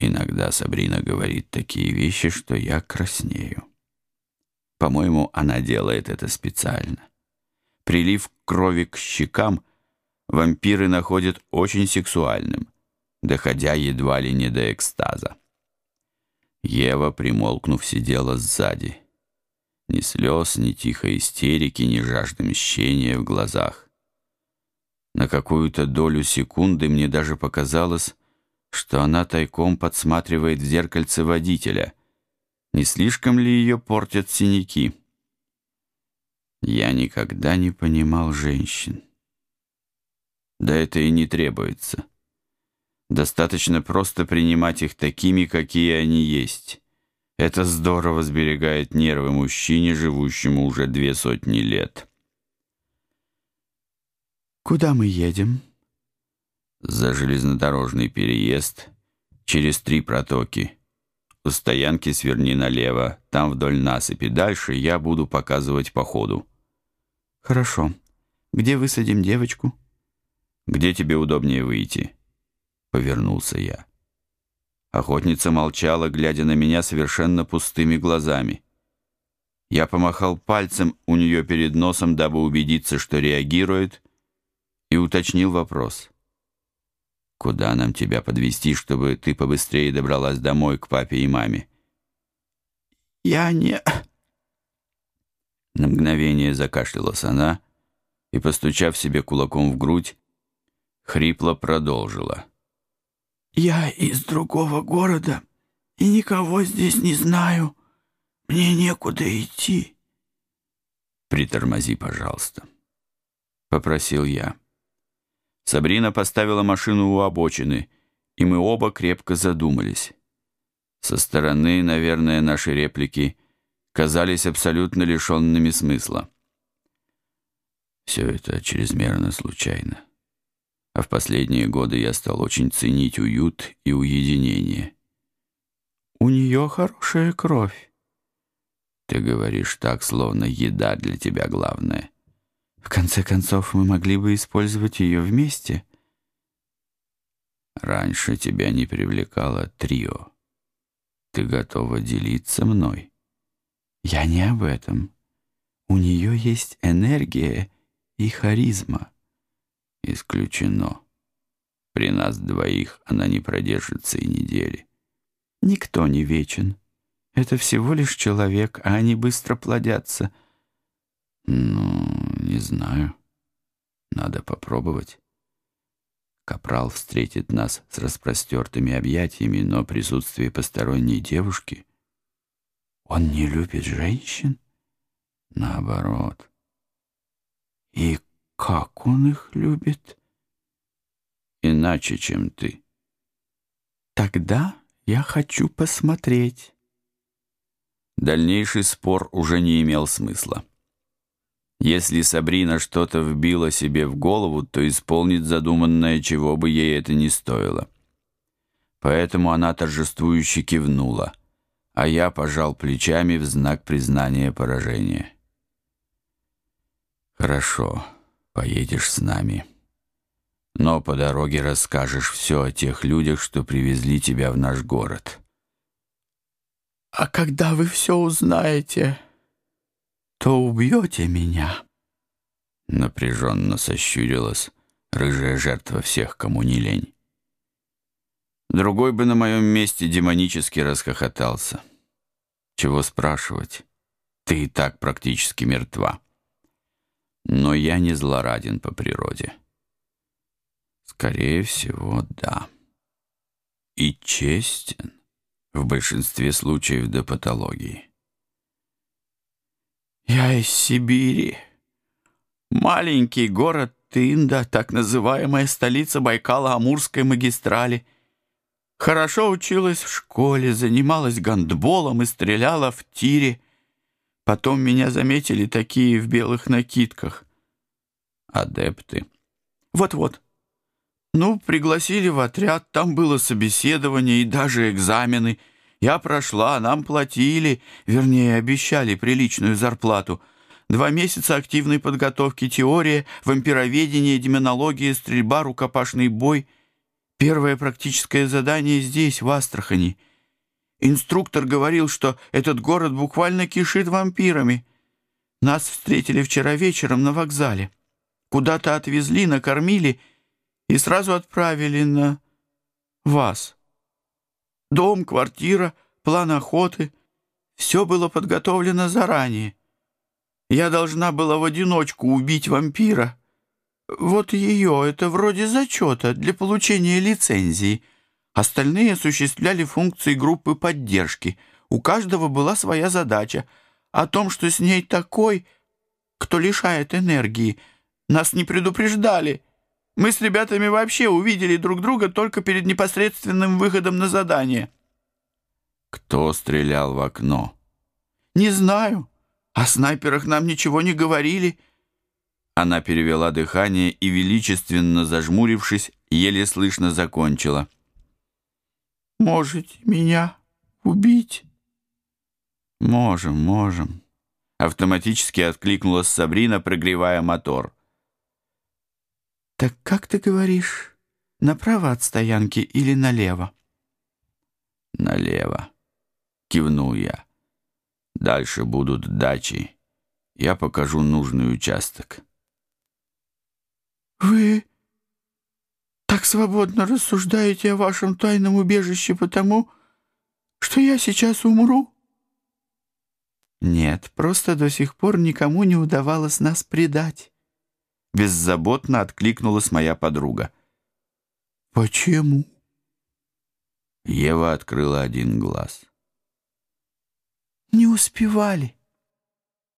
Иногда Сабрина говорит такие вещи, что я краснею. По-моему, она делает это специально. Прилив крови к щекам вампиры находят очень сексуальным, доходя едва ли не до экстаза. Ева, примолкнув, сидела сзади. Ни слез, ни тихой истерики, ни жажды мщения в глазах. На какую-то долю секунды мне даже показалось, что она тайком подсматривает в зеркальце водителя. Не слишком ли ее портят синяки? Я никогда не понимал женщин. Да это и не требуется. Достаточно просто принимать их такими, какие они есть. Это здорово сберегает нервы мужчине, живущему уже две сотни лет. «Куда мы едем?» За железнодорожный переезд через три протоки. У стоянки сверни налево, там вдоль насыпи. Дальше я буду показывать по ходу. «Хорошо. Где высадим девочку?» «Где тебе удобнее выйти?» Повернулся я. Охотница молчала, глядя на меня совершенно пустыми глазами. Я помахал пальцем у нее перед носом, дабы убедиться, что реагирует, и уточнил вопрос. «Куда нам тебя подвести, чтобы ты побыстрее добралась домой к папе и маме?» «Я не...» На мгновение закашлялась она и, постучав себе кулаком в грудь, хрипло продолжила. «Я из другого города и никого здесь не знаю. Мне некуда идти». «Притормози, пожалуйста», — попросил я. Сабрина поставила машину у обочины, и мы оба крепко задумались. Со стороны, наверное, наши реплики казались абсолютно лишенными смысла. Все это чрезмерно случайно. А в последние годы я стал очень ценить уют и уединение. «У нее хорошая кровь». «Ты говоришь так, словно еда для тебя главное». В конце концов, мы могли бы использовать ее вместе. Раньше тебя не привлекало трио. Ты готова делиться мной? Я не об этом. У нее есть энергия и харизма. Исключено. При нас двоих она не продержится и недели. Никто не вечен. Это всего лишь человек, а они быстро плодятся. Ну, не знаю. Надо попробовать. Капрал встретит нас с распростертыми объятиями, но присутствие посторонней девушки... Он не любит женщин? Наоборот. И как он их любит? Иначе, чем ты. Тогда я хочу посмотреть. Дальнейший спор уже не имел смысла. Если Сабрина что-то вбила себе в голову, то исполнит задуманное, чего бы ей это ни стоило. Поэтому она торжествующе кивнула, а я пожал плечами в знак признания поражения. «Хорошо, поедешь с нами. Но по дороге расскажешь все о тех людях, что привезли тебя в наш город». «А когда вы все узнаете...» то убьете меня». Напряженно сощурилась рыжая жертва всех, кому не лень. Другой бы на моем месте демонически расхохотался. Чего спрашивать? Ты и так практически мертва. Но я не злораден по природе. Скорее всего, да. И честен в большинстве случаев до патологии. Я из Сибири. Маленький город Тында, так называемая столица Байкала-Амурской магистрали. Хорошо училась в школе, занималась гандболом и стреляла в тире. Потом меня заметили такие в белых накидках. Адепты. Вот-вот. Ну, пригласили в отряд, там было собеседование и даже экзамены — я прошла, нам платили, вернее, обещали приличную зарплату. Два месяца активной подготовки, теория, вампироведение, демонология, стрельба, рукопашный бой. Первое практическое задание здесь, в Астрахани. Инструктор говорил, что этот город буквально кишит вампирами. Нас встретили вчера вечером на вокзале. Куда-то отвезли, накормили и сразу отправили на вас. Дом, квартира, план охоты — все было подготовлено заранее. Я должна была в одиночку убить вампира. Вот ее, это вроде зачета для получения лицензии. Остальные осуществляли функции группы поддержки. У каждого была своя задача. О том, что с ней такой, кто лишает энергии, нас не предупреждали. Мы с ребятами вообще увидели друг друга только перед непосредственным выходом на задание. Кто стрелял в окно? Не знаю. О снайперах нам ничего не говорили. Она перевела дыхание и, величественно зажмурившись, еле слышно закончила. «Можете меня убить?» «Можем, можем», — автоматически откликнулась Сабрина, прогревая мотор. «Так как ты говоришь, направо от стоянки или налево?» «Налево», — кивнул я. «Дальше будут дачи. Я покажу нужный участок». «Вы так свободно рассуждаете о вашем тайном убежище потому, что я сейчас умру?» «Нет, просто до сих пор никому не удавалось нас предать». Беззаботно откликнулась моя подруга. «Почему?» Ева открыла один глаз. «Не успевали.